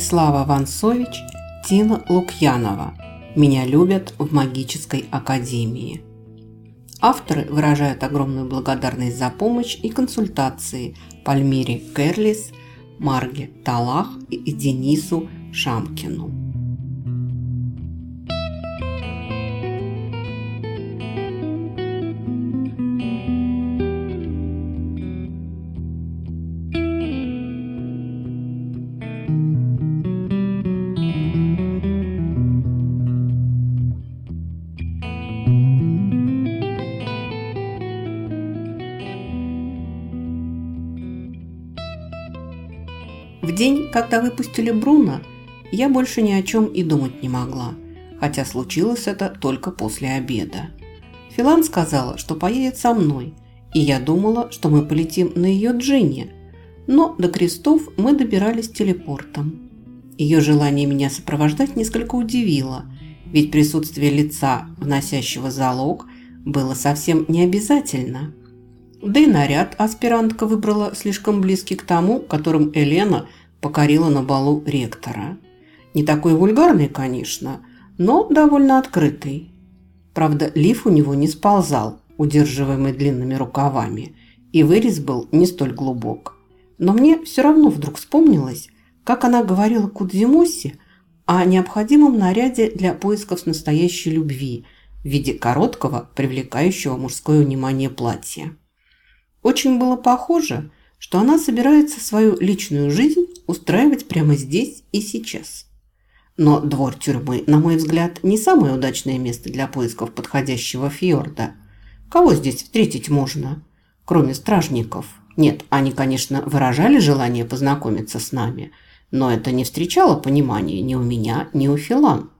Бронислава Вансович, Тина Лукьянова. Меня любят в магической академии. Авторы выражают огромную благодарность за помощь и консультации Пальмире Керлис, Марге Талах и Денису Шамкину. Когда выпустили Бруно, я больше ни о чем и думать не могла, хотя случилось это только после обеда. Филан сказала, что поедет со мной, и я думала, что мы полетим на ее Джинни, но до крестов мы добирались телепортом. Ее желание меня сопровождать несколько удивило, ведь присутствие лица, вносящего залог, было совсем не обязательно. Да и наряд аспирантка выбрала слишком близкий к тому, которым Елена покорила на балу ректора. Не такой вульгарный, конечно, но довольно открытый. Правда, лиф у него не сползал, удерживаемый длинными рукавами, и вырез был не столь глубок. Но мне все равно вдруг вспомнилось, как она говорила Кудзимоси о необходимом наряде для поисков настоящей любви в виде короткого, привлекающего мужское внимание платья. Очень было похоже, что она собирается свою личную жизнь устраивать прямо здесь и сейчас. Но двор тюрьмы, на мой взгляд, не самое удачное место для поисков подходящего фьорда. Кого здесь встретить можно, кроме стражников? Нет, они, конечно, выражали желание познакомиться с нами, но это не встречало понимания ни у меня, ни у Филан.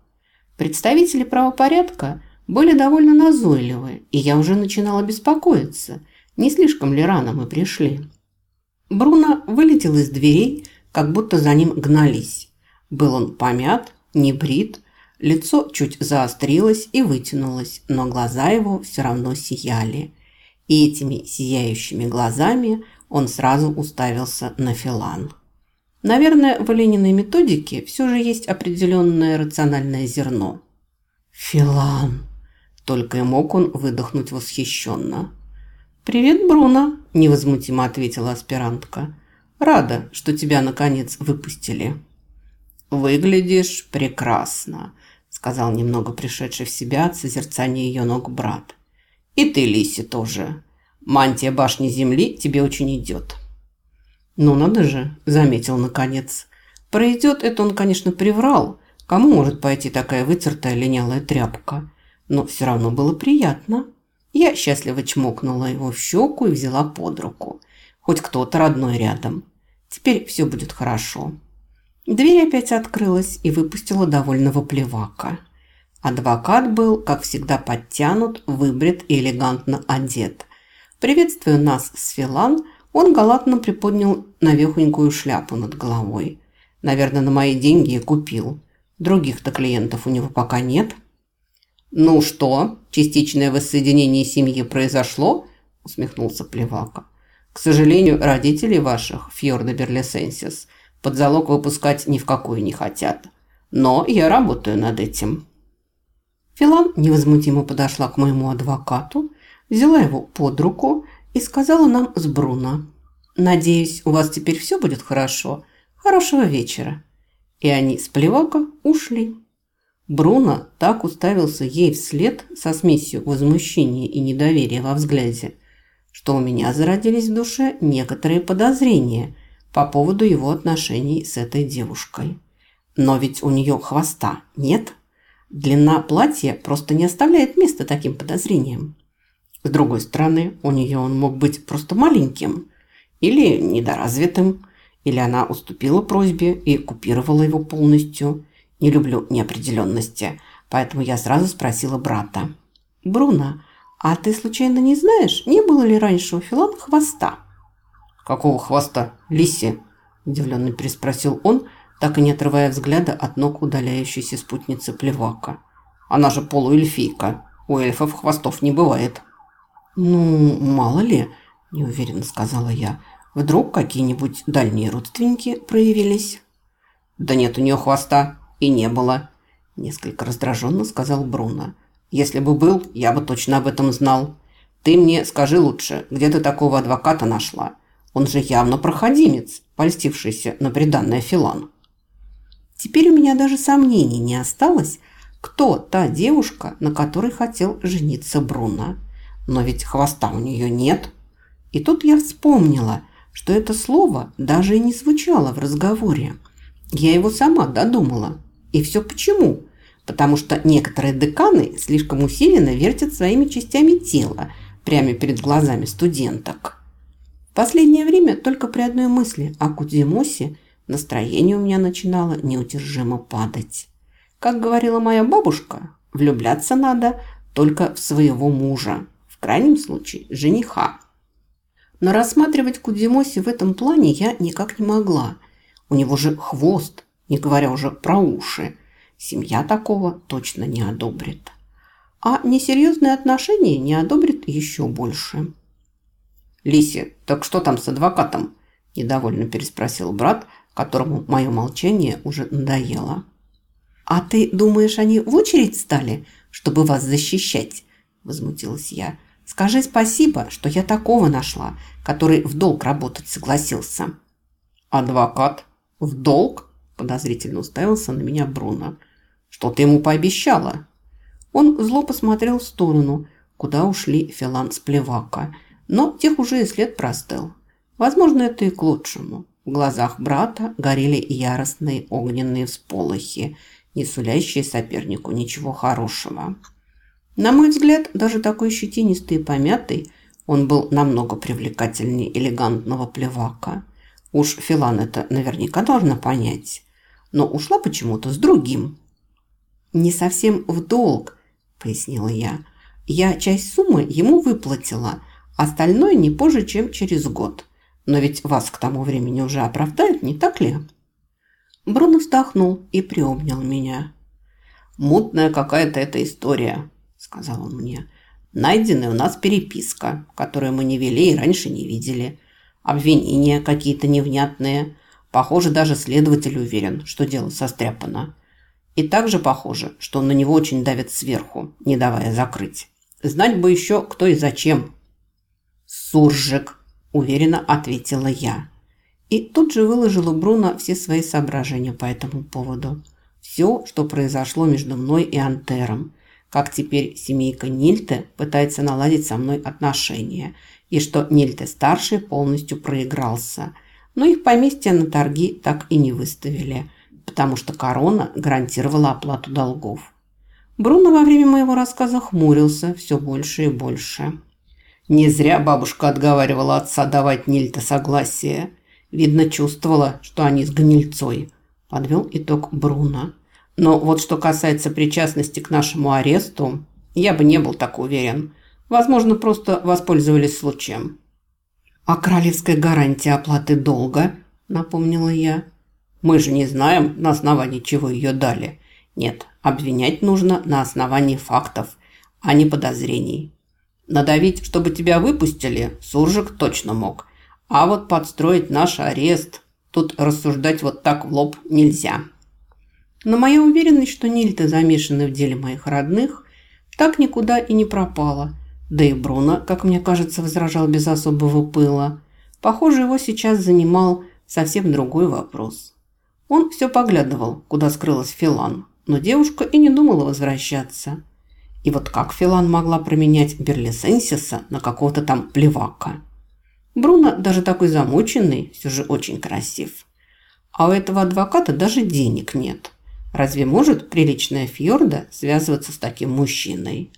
Представители правопорядка были довольно назойливы, и я уже начинала беспокоиться – не слишком ли рано мы пришли? Бруно вылетел из дверей, как будто за ним гнались. Был он помят, не брит, лицо чуть заострилось и вытянулось, но глаза его все равно сияли. И этими сияющими глазами он сразу уставился на Филан. Наверное, в Лениной методике все же есть определенное рациональное зерно. «Филан!» – только и мог он выдохнуть восхищенно. «Привет, Бруно», – невозмутимо ответила аспирантка. «Рада, что тебя, наконец, выпустили». «Выглядишь прекрасно», – сказал немного пришедший в себя от созерцания ее ног брат. «И ты, Лиси, тоже. Мантия башни земли тебе очень идет». «Ну, надо же», – заметил наконец. «Пройдет это он, конечно, приврал. Кому может пойти такая вытертая линялая тряпка? Но все равно было приятно». Я счастливо чмокнула его в щеку и взяла под руку. Хоть кто-то родной рядом. Теперь все будет хорошо. Дверь опять открылась и выпустила довольного плевака. Адвокат был, как всегда, подтянут, выбрит и элегантно одет. Приветствуя нас с он галантно приподнял навехонькую шляпу над головой. Наверное, на мои деньги и купил. Других-то клиентов у него пока нет – «Ну что, частичное воссоединение семьи произошло?» – усмехнулся Плевака. «К сожалению, родителей ваших, Фьорда Берлисенсис, под залог выпускать ни в какую не хотят. Но я работаю над этим». Филан невозмутимо подошла к моему адвокату, взяла его под руку и сказала нам с Бруно. «Надеюсь, у вас теперь все будет хорошо. Хорошего вечера». И они с Плевака ушли. Бруно так уставился ей вслед со смесью возмущения и недоверия во взгляде, что у меня зародились в душе некоторые подозрения по поводу его отношений с этой девушкой. Но ведь у нее хвоста нет. Длина платья просто не оставляет места таким подозрениям. С другой стороны, у нее он мог быть просто маленьким или недоразвитым, или она уступила просьбе и купировала его полностью – не люблю неопределенности, поэтому я сразу спросила брата. «Бруно, а ты случайно не знаешь, не было ли раньше у Филана хвоста?» «Какого хвоста? Лиси?» – удивленно переспросил он, так и не отрывая взгляда от ног удаляющейся спутницы Плевака. «Она же полуэльфийка. У эльфов хвостов не бывает». «Ну, мало ли», – неуверенно сказала я. «Вдруг какие-нибудь дальние родственники проявились?» Да нет у нее хвоста и не было, несколько раздраженно сказал Бруно. Если бы был, я бы точно об этом знал. Ты мне скажи лучше, где ты такого адвоката нашла? Он же явно проходимец, польстившийся на приданное Филан. Теперь у меня даже сомнений не осталось, кто та девушка, на которой хотел жениться Бруно. Но ведь хвоста у нее нет. И тут я вспомнила, что это слово даже и не звучало в разговоре. Я его сама додумала. И все почему? Потому что некоторые деканы слишком усиленно вертят своими частями тела прямо перед глазами студенток. В последнее время только при одной мысли о Кудзимосе настроение у меня начинало неудержимо падать. Как говорила моя бабушка, влюбляться надо только в своего мужа, в крайнем случае жениха. Но рассматривать Кудзимоси в этом плане я никак не могла. У него же хвост, не говоря уже про уши. Семья такого точно не одобрит. А несерьезные отношения не одобрит еще больше. «Лиси, так что там с адвокатом?» – недовольно переспросил брат, которому мое молчание уже надоело. «А ты думаешь, они в очередь стали, чтобы вас защищать?» – возмутилась я. «Скажи спасибо, что я такого нашла, который в долг работать согласился». «Адвокат? В долг?» – подозрительно уставился на меня Бруно. «Что ты ему пообещала?» Он зло посмотрел в сторону, куда ушли Филан с Плевака, но тех уже и след простыл. Возможно, это и к лучшему. В глазах брата горели яростные огненные всполохи – не сулящие сопернику ничего хорошего. На мой взгляд, даже такой щетинистый и помятый, он был намного привлекательнее элегантного плевака. Уж Филан это наверняка должна понять. Но ушла почему-то с другим. «Не совсем в долг», – пояснила я. «Я часть суммы ему выплатила, остальное не позже, чем через год. Но ведь вас к тому времени уже оправдают, не так ли?» Бруно вздохнул и приобнял меня. «Мутная какая-то эта история», – сказал он мне. «Найденная у нас переписка, которую мы не вели и раньше не видели. Обвинения какие-то невнятные. Похоже, даже следователь уверен, что дело состряпано. И также похоже, что на него очень давит сверху, не давая закрыть. Знать бы еще, кто и зачем». «Суржик», – уверенно ответила я. И тут же выложила Бруно все свои соображения по этому поводу. Все, что произошло между мной и Антером. Как теперь семейка Нильте пытается наладить со мной отношения. И что Нильте-старший полностью проигрался. Но их поместье на торги так и не выставили, потому что корона гарантировала оплату долгов. Бруно во время моего рассказа хмурился все больше и больше. Не зря бабушка отговаривала отца давать Нильте согласие. Видно, чувствовала, что они с гнильцой. Подвел итог Бруно. Но вот что касается причастности к нашему аресту, я бы не был так уверен. Возможно, просто воспользовались случаем. «А королевская гарантия оплаты долга?» – напомнила я. «Мы же не знаем, на основании чего ее дали. Нет, обвинять нужно на основании фактов, а не подозрений. Надавить, чтобы тебя выпустили, Суржик точно мог. А вот подстроить наш арест, тут рассуждать вот так в лоб нельзя. Но моя уверенность, что Нильты замешаны в деле моих родных, так никуда и не пропала. Да и Бруно, как мне кажется, возражал без особого пыла. Похоже, его сейчас занимал совсем другой вопрос. Он все поглядывал, куда скрылась Филан, но девушка и не думала возвращаться. И вот как Филан могла променять Берлисенсиса на какого-то там плевака? Бруно, даже такой замученный, все же очень красив. А у этого адвоката даже денег нет. Разве может приличная Фьорда связываться с таким мужчиной?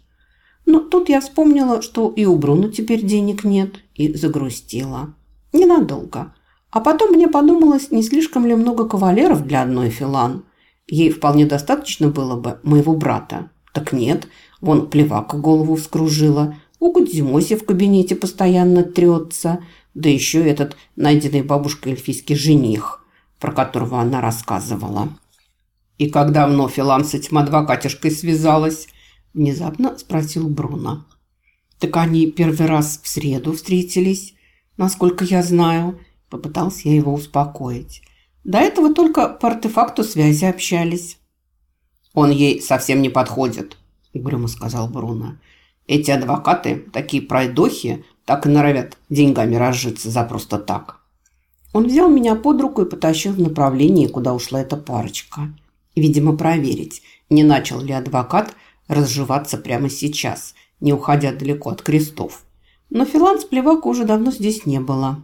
Но тут я вспомнила, что и у Бруно теперь денег нет, и загрустила. Ненадолго. А потом мне подумалось, не слишком ли много кавалеров для одной Филан. Ей вполне достаточно было бы моего брата. Так нет, вон плевака голову вскружила, у Кудзимоси в кабинете постоянно трется, да еще этот найденный бабушкой эльфийский жених, про которого она рассказывала. «И когда вновь Илан с этим адвокатишкой связалась?» – внезапно спросил Бруно. «Так они первый раз в среду встретились, насколько я знаю», – попытался я его успокоить. До этого только по артефакту связи общались. «Он ей совсем не подходит», – угрюмо сказал Бруно. «Эти адвокаты, такие пройдохи, так и норовят деньгами разжиться за просто так». Он взял меня под руку и потащил в направлении, куда ушла эта парочка. Видимо, проверить, не начал ли адвокат разживаться прямо сейчас, не уходя далеко от крестов. Но Филан с Плевака уже давно здесь не было.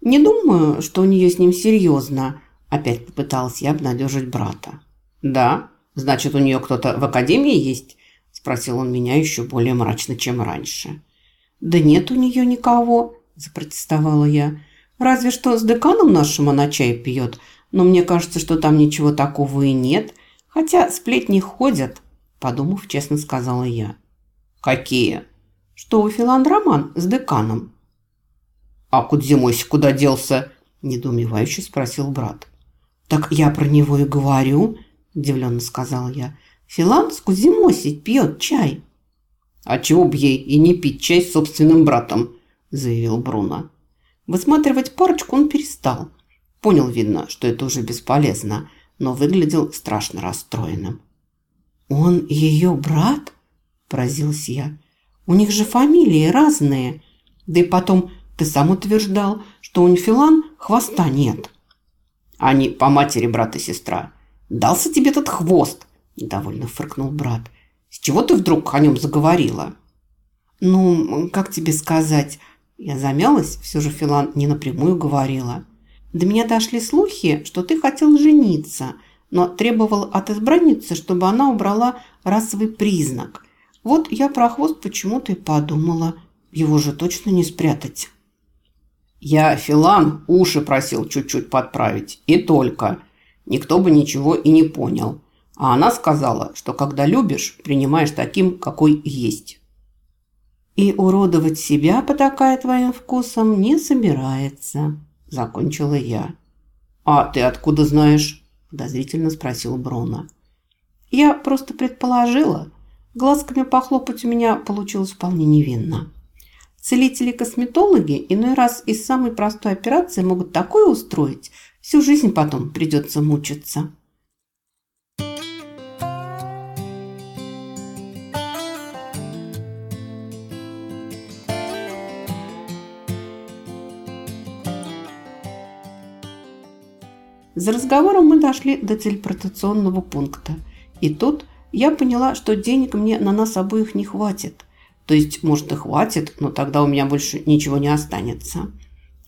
«Не думаю, что у нее с ним серьезно», – опять попыталась я обнадежить брата. «Да? Значит, у нее кто-то в академии есть?» – спросил он меня еще более мрачно, чем раньше. «Да нет у нее никого», – запротестовала я. «Разве что с деканом нашим она чай пьет, но мне кажется, что там ничего такого и нет, хотя сплетни ходят», – подумав, честно сказала я. «Какие?» «Что у Филан роман с деканом». «А Кудзимось куда делся?» – недоумевающе спросил брат. «Так я про него и говорю», – удивленно сказал я. «Филан с Кудзимоси пьет чай». «А чего б ей и не пить чай с собственным братом?» – заявил Бруно. Высматривать парочку он перестал. Понял, видно, что это уже бесполезно, но выглядел страшно расстроенным. «Он ее брат?» – поразился я. «У них же фамилии разные. Да и потом ты сам утверждал, что у Нефилан хвоста нет». «Они по матери брат и сестра. Дался тебе этот хвост!» – недовольно фыркнул брат – с чего ты вдруг о нем заговорила?» «Ну, как тебе сказать?» Я замялась, все же Филан не напрямую говорила. «До меня дошли слухи, что ты хотел жениться, но требовал от избранницы, чтобы она убрала расовый признак. Вот я про хвост почему-то и подумала. Его же точно не спрятать». «Я Филан уши просил чуть-чуть подправить, и только. Никто бы ничего и не понял. А она сказала, что когда любишь, принимаешь таким, какой есть. «И уродовать себя, потакая твоим вкусом, не собирается», – закончила я. «А ты откуда знаешь?» – подозрительно спросил Брона. «Я просто предположила. Глазками похлопать у меня получилось вполне невинно. Целители-косметологи иной раз из самой простой операции могут такое устроить, всю жизнь потом придется мучиться». За разговором мы дошли до телепортационного пункта. И тут я поняла, что денег мне на нас обоих не хватит. То есть, может и хватит, но тогда у меня больше ничего не останется.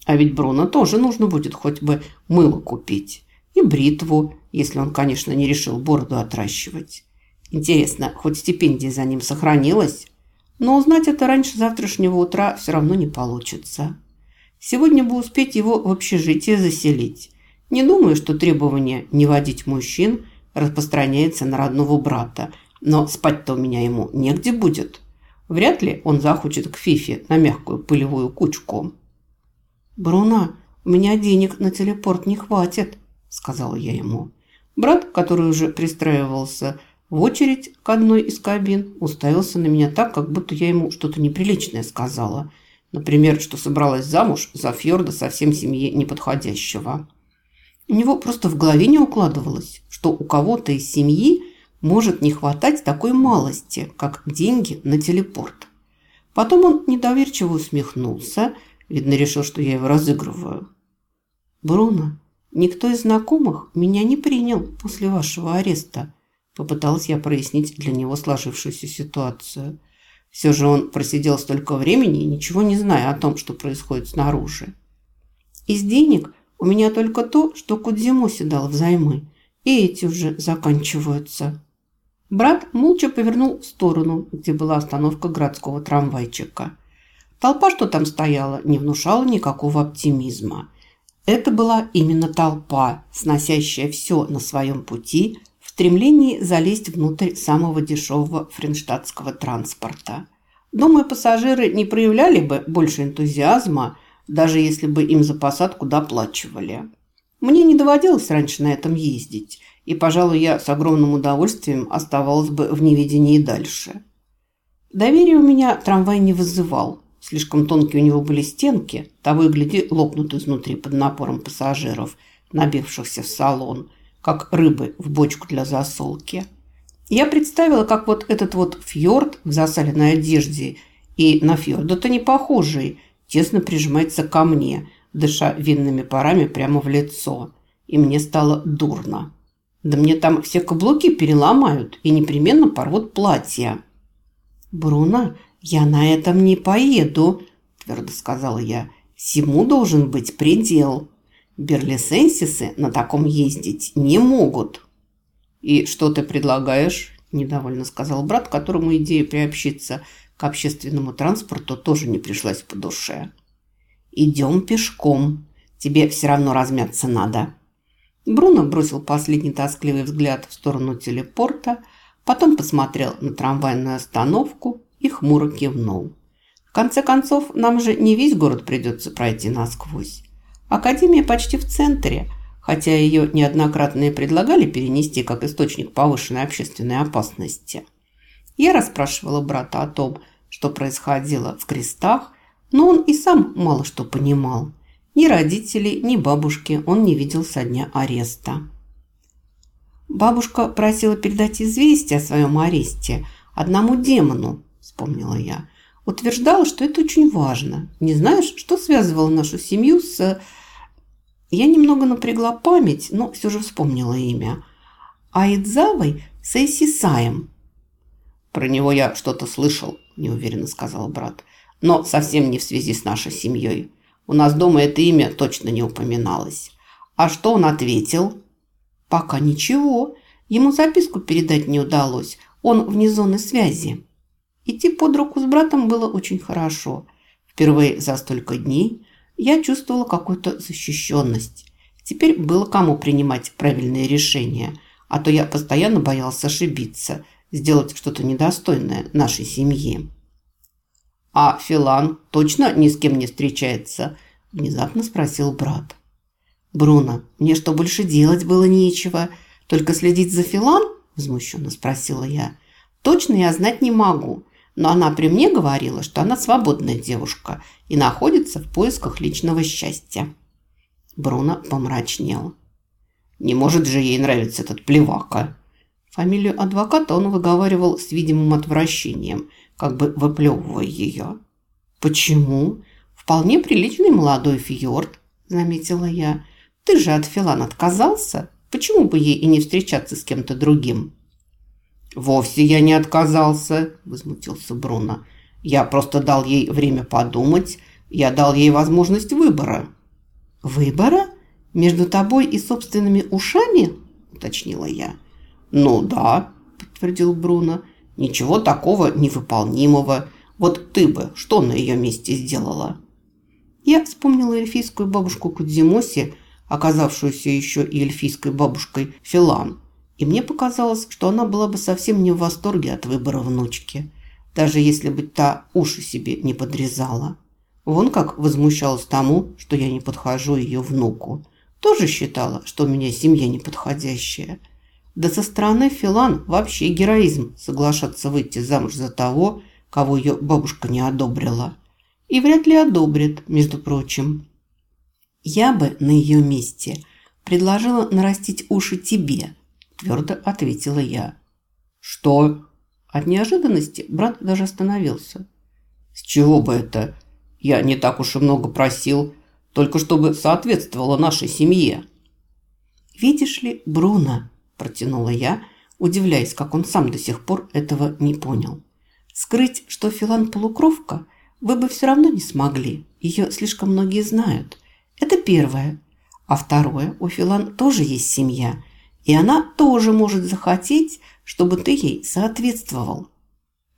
А ведь Бруно тоже нужно будет хоть бы мыло купить. И бритву, если он, конечно, не решил бороду отращивать. Интересно, хоть стипендия за ним сохранилась? Но узнать это раньше завтрашнего утра все равно не получится. Сегодня бы успеть его в общежитие заселить. Не думаю, что требование не водить мужчин распространяется на родного брата, но спать-то у меня ему негде будет. Вряд ли он захочет к Фифе на мягкую пылевую кучку. «Бруно, у меня денег на телепорт не хватит», – сказала я ему. Брат, который уже пристраивался в очередь к одной из кабин, уставился на меня так, как будто я ему что-то неприличное сказала. Например, что собралась замуж за Фьорда совсем семье неподходящего. У него просто в голове не укладывалось, что у кого-то из семьи может не хватать такой малости, как деньги на телепорт. Потом он недоверчиво усмехнулся, видно, решил, что я его разыгрываю. «Бруно, никто из знакомых меня не принял после вашего ареста», попыталась я прояснить для него сложившуюся ситуацию. Все же он просидел столько времени, ничего не зная о том, что происходит снаружи. Из денег у меня только то, что Кудзимоси дал взаймы, и эти уже заканчиваются. Брат молча повернул в сторону, где была остановка городского трамвайчика. Толпа, что там стояла, не внушала никакого оптимизма. Это была именно толпа, сносящая все на своем пути в стремлении залезть внутрь самого дешевого френштадтского транспорта. Думаю, пассажиры не проявляли бы больше энтузиазма, даже если бы им за посадку доплачивали. Мне не доводилось раньше на этом ездить, и, пожалуй, я с огромным удовольствием оставалась бы в неведении дальше. Доверие у меня трамвай не вызывал. Слишком тонкие у него были стенки, того и гляди лопнут изнутри под напором пассажиров. набившихся в салон, как рыбы в бочку для засолки. Я представила, как вот этот вот фьорд в засаленной одежде и на фьорда-то не похожий, тесно прижимается ко мне, дыша винными парами прямо в лицо. И мне стало дурно. Да мне там все каблуки переломают и непременно порвут платье. «Бруно, я на этом не поеду», – твердо сказала я. «Всему должен быть предел. Берлисенсисы на таком ездить не могут». «И что ты предлагаешь?» – недовольно сказал брат, которому идея приобщиться к общественному транспорту тоже не пришлась по душе. «Идем пешком. Тебе все равно размяться надо». Бруно бросил последний тоскливый взгляд в сторону телепорта, потом посмотрел на трамвайную остановку и хмуро кивнул. В конце концов, нам же не весь город придется пройти насквозь. Академия почти в центре, хотя ее неоднократно и предлагали перенести как источник повышенной общественной опасности. Я расспрашивала брата о том, что происходило в крестах, но он и сам мало что понимал. Ни родителей, ни бабушки он не видел со дня ареста. Бабушка просила передать известие о своем аресте одному демону, вспомнила я. Утверждала, что это очень важно. Не знаешь, что связывало нашу семью с... Я немного напрягла память, но все же вспомнила имя. Аидзавой Сейсисаем. «Про него я что-то слышал», – неуверенно сказал брат. «Но совсем не в связи с нашей семьей. У нас дома это имя точно не упоминалось. А что он ответил? Пока ничего. Ему записку передать не удалось. Он вне зоны связи. Идти под руку с братом было очень хорошо. Впервые за столько дней я чувствовала какую-то защищенность. Теперь было кому принимать правильные решения, а то я постоянно боялся ошибиться, сделать что-то недостойное нашей семьи. «А Филан точно ни с кем не встречается?» – внезапно спросил брат. «Бруно, мне что, больше делать было нечего? Только следить за Филан?» – возмущенно спросила я. «Точно я знать не могу, но она при мне говорила, что она свободная девушка и находится в поисках личного счастья». Бруно помрачнел. «Не может же ей нравиться этот плевака!» Фамилию адвоката он выговаривал с видимым отвращением – как бы выплевывая ее. «Почему? Вполне приличный молодой фьорд», – заметила я. «Ты же от Филан отказался? Почему бы ей и не встречаться с кем-то другим?» «Вовсе я не отказался», – возмутился Бруно. «Я просто дал ей время подумать. Я дал ей возможность выбора». «Выбора? Между тобой и собственными ушами?» – уточнила я. «Ну да», – подтвердил Бруно. Ничего такого невыполнимого. Вот ты бы что на ее месте сделала?» Я вспомнила эльфийскую бабушку Кудзимоси, оказавшуюся еще и эльфийской бабушкой Филан. И мне показалось, что она была бы совсем не в восторге от выбора внучки, даже если бы та уши себе не подрезала. Вон как возмущалась тому, что я не подхожу ее внуку. Тоже считала, что у меня семья неподходящая – да со стороны Филан вообще героизм соглашаться выйти замуж за того, кого ее бабушка не одобрила. И вряд ли одобрит, между прочим. Я бы на ее месте предложила нарастить уши тебе, твердо ответила я. Что? От неожиданности брат даже остановился. С чего бы это? Я не так уж и много просил, только чтобы соответствовало нашей семье. Видишь ли, Бруно, протянула я, удивляясь, как он сам до сих пор этого не понял. Скрыть, что Филан полукровка, вы бы все равно не смогли. Ее слишком многие знают. Это первое. А второе, у Филан тоже есть семья, и она тоже может захотеть, чтобы ты ей соответствовал.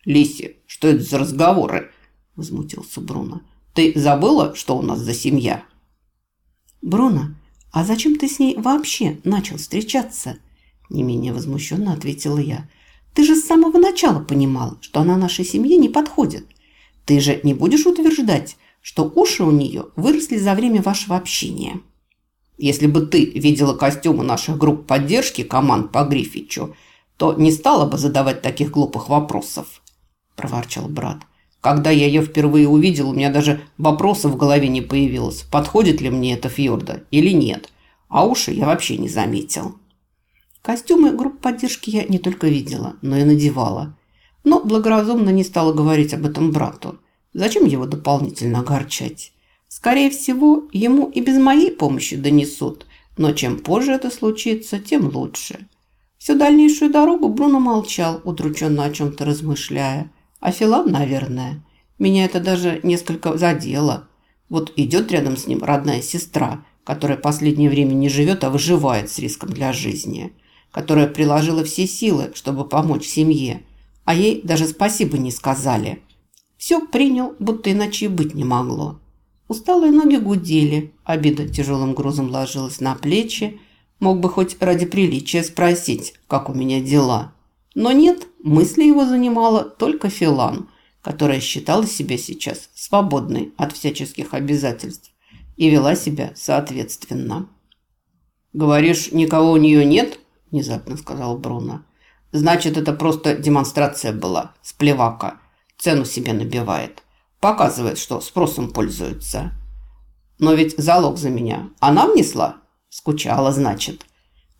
«Лиси, что это за разговоры?» – возмутился Бруно. «Ты забыла, что у нас за семья?» «Бруно, а зачем ты с ней вообще начал встречаться?» Не менее возмущенно ответила я. Ты же с самого начала понимал, что она нашей семье не подходит. Ты же не будешь утверждать, что уши у нее выросли за время вашего общения. Если бы ты видела костюмы наших групп поддержки команд по Гриффичу, то не стала бы задавать таких глупых вопросов, проворчал брат. Когда я ее впервые увидел, у меня даже вопроса в голове не появилось, подходит ли мне это фьорда или нет. а уши я вообще не заметил. Костюмы групп поддержки я не только видела, но и надевала. Но благоразумно не стала говорить об этом брату. Зачем его дополнительно огорчать? Скорее всего, ему и без моей помощи донесут, но чем позже это случится, тем лучше. Всю дальнейшую дорогу Бруно молчал, удрученно о чем-то размышляя. А Филан, наверное. Меня это даже несколько задело. Вот идет рядом с ним родная сестра, которая последнее время не живет, а выживает с риском для жизни которая приложила все силы, чтобы помочь семье, а ей даже спасибо не сказали. Все принял, будто иначе и быть не могло. Усталые ноги гудели, обида тяжелым грузом ложилась на плечи. Мог бы хоть ради приличия спросить, как у меня дела. Но нет, мысли его занимала только Филан, которая считала себя сейчас свободной от всяческих обязательств и вела себя соответственно. «Говоришь, никого у нее нет?» Внезапно сказал Бруно. Значит, это просто демонстрация была, сплевака. Цену себе набивает. Показывает, что спросом пользуется. Но ведь залог за меня она внесла? Скучала, значит.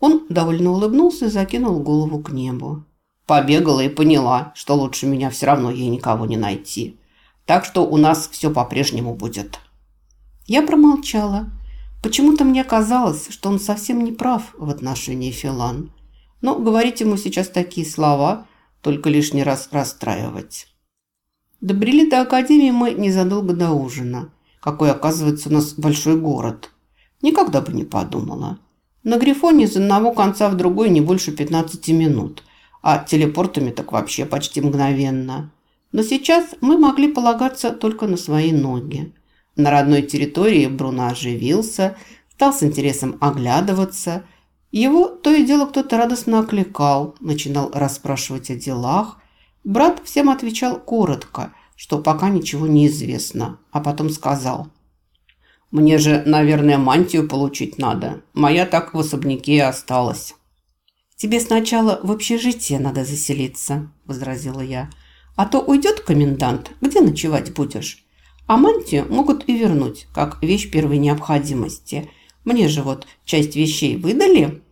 Он довольно улыбнулся и закинул голову к небу. Побегала и поняла, что лучше меня все равно ей никого не найти. Так что у нас все по-прежнему будет. Я промолчала. Почему-то мне казалось, что он совсем не прав в отношении Филан. Но говорить ему сейчас такие слова, только лишний раз расстраивать. Добрели до Академии мы незадолго до ужина. Какой, оказывается, у нас большой город. Никогда бы не подумала. На Грифоне из одного конца в другой не больше 15 минут, а телепортами так вообще почти мгновенно. Но сейчас мы могли полагаться только на свои ноги. На родной территории Бруно оживился, стал с интересом оглядываться. Его то и дело кто-то радостно окликал, начинал расспрашивать о делах. Брат всем отвечал коротко, что пока ничего не известно, а потом сказал. «Мне же, наверное, мантию получить надо. Моя так в особняке и осталась». «Тебе сначала в общежитие надо заселиться», – возразила я. «А то уйдет комендант, где ночевать будешь? А мантию могут и вернуть, как вещь первой необходимости. Мне же вот часть вещей выдали.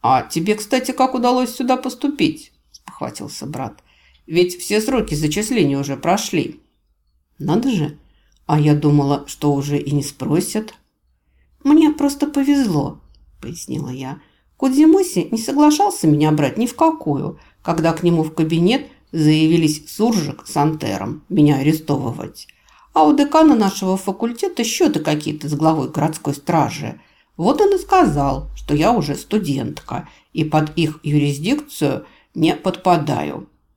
А тебе, кстати, как удалось сюда поступить? Спохватился брат. Ведь все сроки зачисления уже прошли. Надо же. А я думала, что уже и не спросят. Мне просто повезло, пояснила я. Кудзимоси не соглашался меня брать ни в какую, когда к нему в кабинет заявились Суржик с Антером меня арестовывать. А у декана нашего факультета счеты какие-то с главой городской стражи. Вот он и сказал, что я уже студентка и под их юрисдикцию не подпадаю.